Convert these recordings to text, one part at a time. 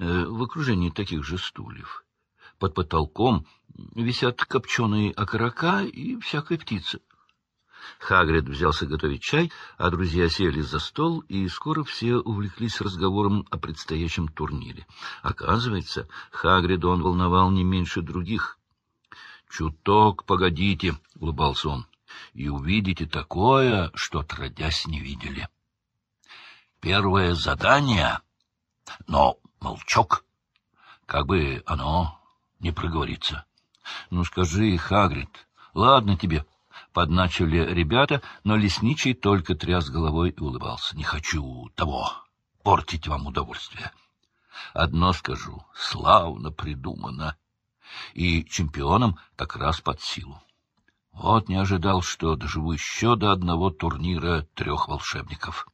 э, в окружении таких же стульев. Под потолком висят копченые окорока и всякая птица. Хагрид взялся готовить чай, а друзья сели за стол, и скоро все увлеклись разговором о предстоящем турнире. Оказывается, Хагрида он волновал не меньше других. — Чуток погодите, — улыбался он, — и увидите такое, что отродясь не видели. Первое задание, но молчок, как бы оно не проговорится. Ну, скажи, Хагрид, ладно тебе, Подначили ребята, но лесничий только тряс головой и улыбался. — Не хочу того, портить вам удовольствие. Одно скажу, славно придумано. И чемпионам как раз под силу. Вот не ожидал, что доживу еще до одного турнира трех волшебников.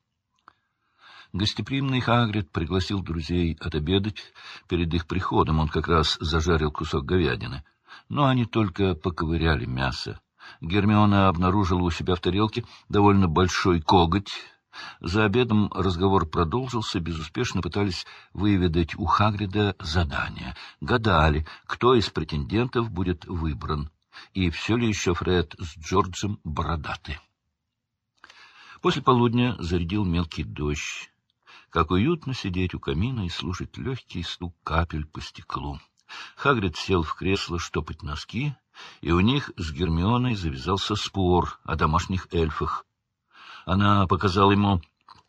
Гостеприимный Хагрид пригласил друзей отобедать. Перед их приходом он как раз зажарил кусок говядины. Но они только поковыряли мясо. Гермиона обнаружила у себя в тарелке довольно большой коготь. За обедом разговор продолжился, безуспешно пытались выведать у Хагрида задание. Гадали, кто из претендентов будет выбран, и все ли еще Фред с Джорджем бородаты. После полудня зарядил мелкий дождь. Как уютно сидеть у камина и слушать легкий стук капель по стеклу. Хагрид сел в кресло штопать носки, и у них с Гермионой завязался спор о домашних эльфах. Она показала ему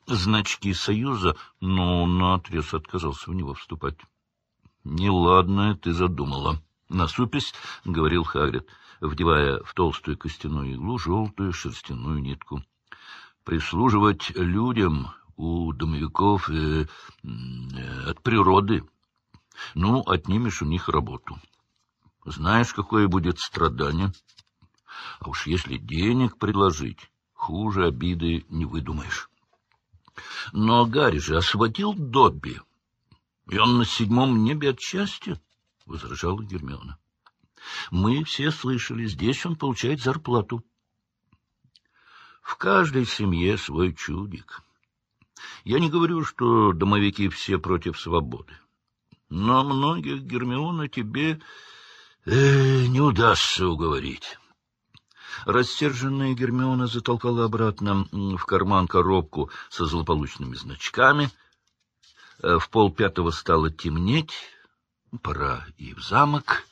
значки союза, но он наотрез отказался в него вступать. — Неладное ты задумала. — Насупясь, — говорил Хагрид, вдевая в толстую костяную иглу желтую шерстяную нитку. — Прислуживать людям у домовиков э, от природы. Ну, отнимешь у них работу. Знаешь, какое будет страдание? А уж если денег предложить, хуже обиды не выдумаешь. Но Гарри же освободил Добби, и он на седьмом небе от счастья, — возражала Гермиона. Мы все слышали, здесь он получает зарплату. В каждой семье свой чудик. Я не говорю, что домовики все против свободы. Но многих, Гермиона, тебе э, не удастся уговорить. Рассерженная Гермиона затолкала обратно в карман коробку со злополучными значками. Э, в полпятого стало темнеть. Пора и в замок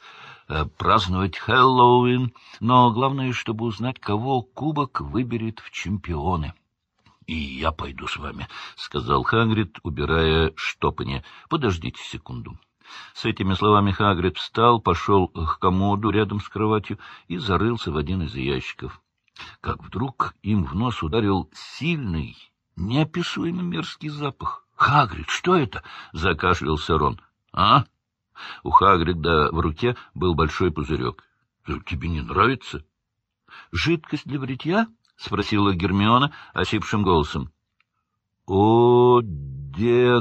э, праздновать Хэллоуин, но главное, чтобы узнать, кого кубок выберет в чемпионы. — И я пойду с вами, — сказал Хагрид, убирая штопанье. — Подождите секунду. С этими словами Хагрид встал, пошел к комоду рядом с кроватью и зарылся в один из ящиков. Как вдруг им в нос ударил сильный, неописуемо мерзкий запах. — Хагрид, что это? — закашлялся Рон. — А? У Хагрида в руке был большой пузырек. — Тебе не нравится? — Жидкость для бритья? — спросила Гермиона осипшим голосом. — О, деколонь!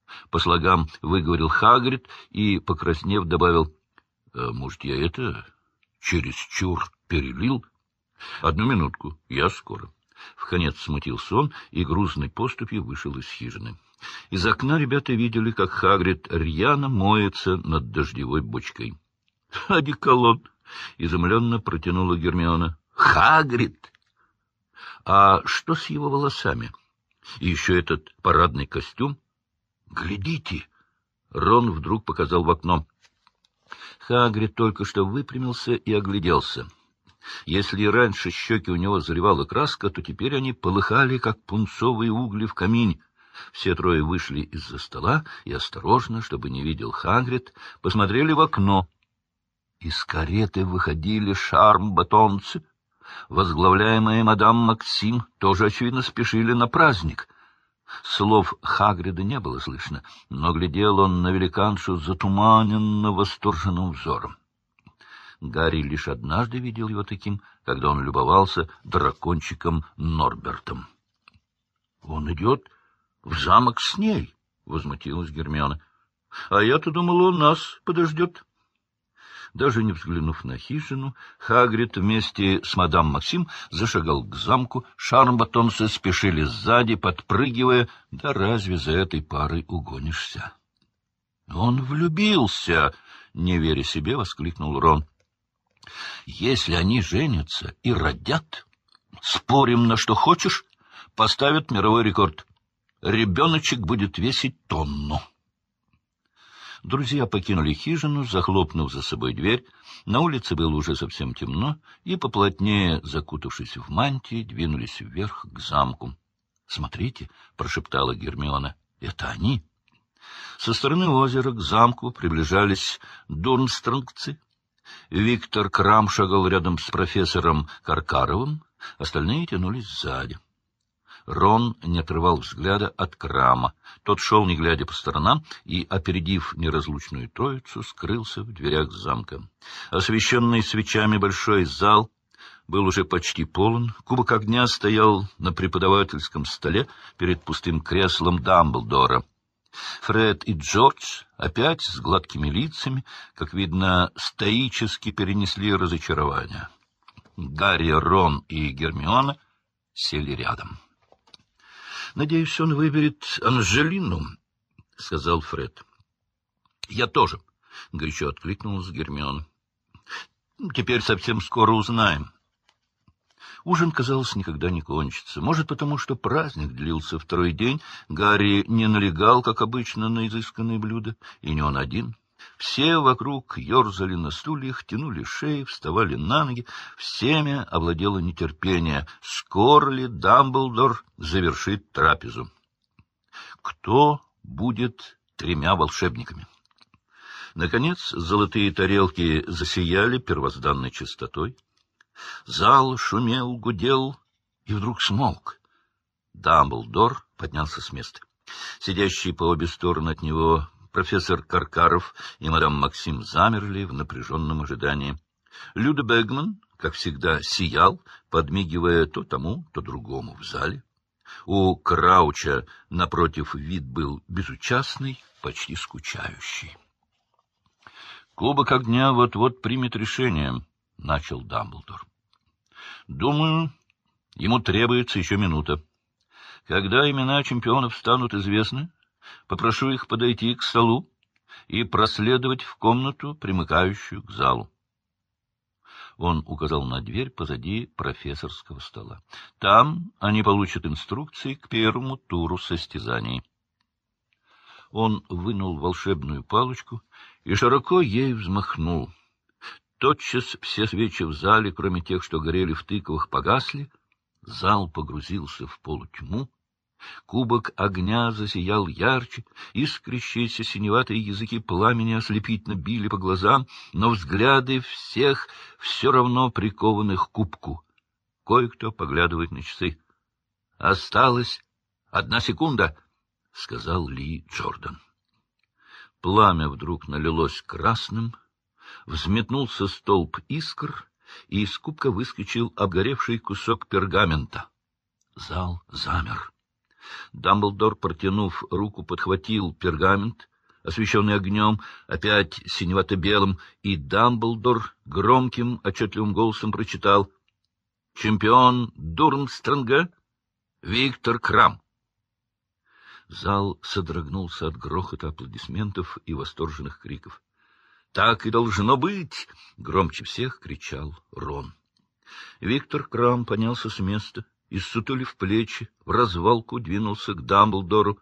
— по слогам выговорил Хагрид и, покраснев, добавил. «Э, — Может, я это чересчур перелил? — Одну минутку, я скоро. Вконец смутился он и грузной поступью вышел из хижины. Из окна ребята видели, как Хагрид рьяно моется над дождевой бочкой. — Одеколон! — изумленно протянула Гермиона. Хагрид! А что с его волосами? И еще этот парадный костюм? Глядите! Рон вдруг показал в окно. Хагрид только что выпрямился и огляделся. Если раньше щеки у него заливала краска, то теперь они полыхали, как пунцовые угли в камине. Все трое вышли из-за стола и осторожно, чтобы не видел Хагрид, посмотрели в окно. Из кареты выходили шарм-батонцы, возглавляемые мадам Максим, тоже, очевидно, спешили на праздник. Слов Хагрида не было слышно, но глядел он на великаншу затуманенно восторженным взором. Гарри лишь однажды видел его таким, когда он любовался дракончиком Норбертом. — Он идет в замок с ней, — возмутилась Гермиона. — А я-то думала, он нас подождет. Даже не взглянув на хижину, Хагрид вместе с мадам Максим зашагал к замку, шармбатонцы спешили сзади, подпрыгивая, да разве за этой парой угонишься? — Он влюбился! — не веря себе, воскликнул Рон. — Если они женятся и родят, спорим на что хочешь, поставят мировой рекорд. Ребеночек будет весить тонну. Друзья покинули хижину, захлопнув за собой дверь. На улице было уже совсем темно, и, поплотнее закутавшись в мантии, двинулись вверх к замку. — Смотрите, — прошептала Гермиона, — это они. Со стороны озера к замку приближались дурнстронгцы. Виктор Крам шагал рядом с профессором Каркаровым, остальные тянулись сзади. Рон не отрывал взгляда от крама. Тот шел, не глядя по сторонам, и, опередив неразлучную троицу, скрылся в дверях замка. Освещенный свечами большой зал был уже почти полон. Кубок огня стоял на преподавательском столе перед пустым креслом Дамблдора. Фред и Джордж опять с гладкими лицами, как видно, стоически перенесли разочарование. Гарри, Рон и Гермиона сели рядом. — Надеюсь, он выберет Анжелину, — сказал Фред. — Я тоже, — горячо откликнулась Гермиона. — Теперь совсем скоро узнаем. Ужин, казалось, никогда не кончится. Может, потому что праздник длился второй день, Гарри не налегал, как обычно, на изысканные блюда, и не он один. Все вокруг ерзали на стульях, тянули шеи, вставали на ноги. Всеми овладело нетерпение. Скоро ли Дамблдор завершит трапезу? Кто будет тремя волшебниками? Наконец, золотые тарелки засияли первозданной чистотой. Зал шумел, гудел и вдруг смолк. Дамблдор поднялся с места. Сидящие по обе стороны от него Профессор Каркаров и мадам Максим замерли в напряженном ожидании. Люда Бегман, как всегда, сиял, подмигивая то тому, то другому в зале. У Крауча, напротив, вид был безучастный, почти скучающий. — Кубок огня вот-вот примет решение, — начал Дамблдор. — Думаю, ему требуется еще минута. Когда имена чемпионов станут известны, Попрошу их подойти к столу и проследовать в комнату, примыкающую к залу. Он указал на дверь позади профессорского стола. Там они получат инструкции к первому туру состязаний. Он вынул волшебную палочку и широко ей взмахнул. Тотчас все свечи в зале, кроме тех, что горели в тыковых, погасли. Зал погрузился в полутьму. Кубок огня засиял ярче, искрящиеся синеватые языки пламени ослепительно били по глазам, но взгляды всех все равно прикованы к кубку. Кое-кто поглядывает на часы. — Осталась одна секунда, — сказал Ли Джордан. Пламя вдруг налилось красным, взметнулся столб искр, и из кубка выскочил обгоревший кусок пергамента. Зал замер. Дамблдор, протянув руку, подхватил пергамент, освещенный огнем, опять синевато-белым, и Дамблдор громким, отчетливым голосом прочитал «Чемпион Дурмстронга Виктор Крам». Зал содрогнулся от грохота аплодисментов и восторженных криков. — Так и должно быть! — громче всех кричал Рон. Виктор Крам поднялся с места и, сутулив плечи, в развалку двинулся к Дамблдору,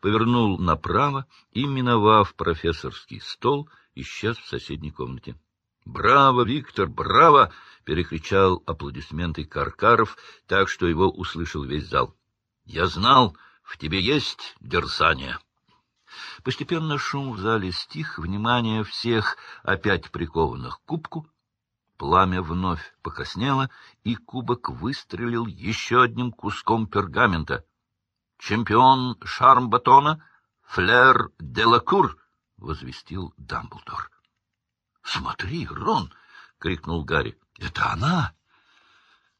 повернул направо и, миновав профессорский стол, исчез в соседней комнате. «Браво, Виктор, браво!» — перекричал аплодисменты Каркаров, так что его услышал весь зал. «Я знал, в тебе есть дерзание». Постепенно шум в зале стих, внимание всех опять прикованных к кубку, Пламя вновь покраснело, и кубок выстрелил еще одним куском пергамента. «Чемпион Шармбатона Флер Делакур!» — возвестил Дамблдор. «Смотри, Рон!» — крикнул Гарри. «Это она!»